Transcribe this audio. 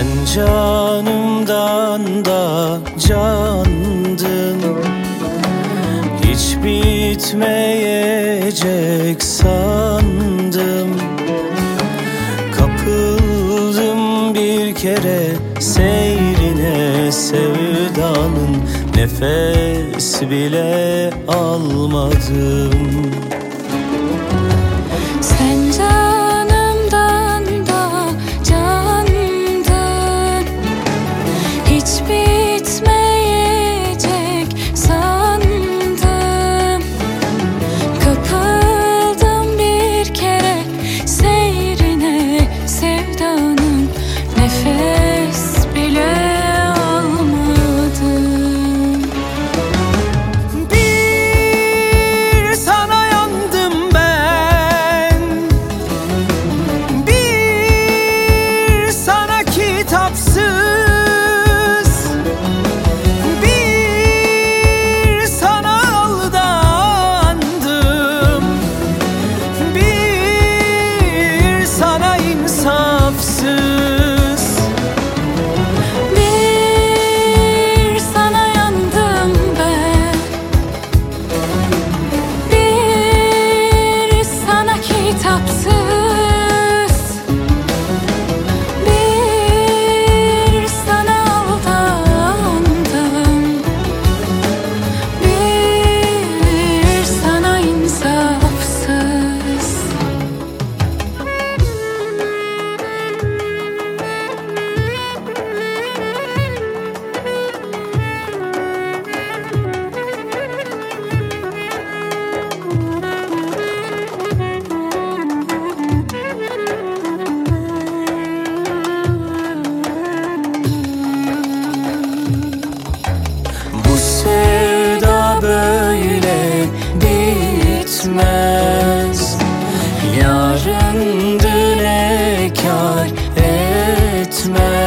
Sen canımdan da candın. Hiç bitmeyecek sandım. Kapıldım bir kere seyrine sevdanın. Nefes bile almadım. Sen kesmez Yarın düne etmez.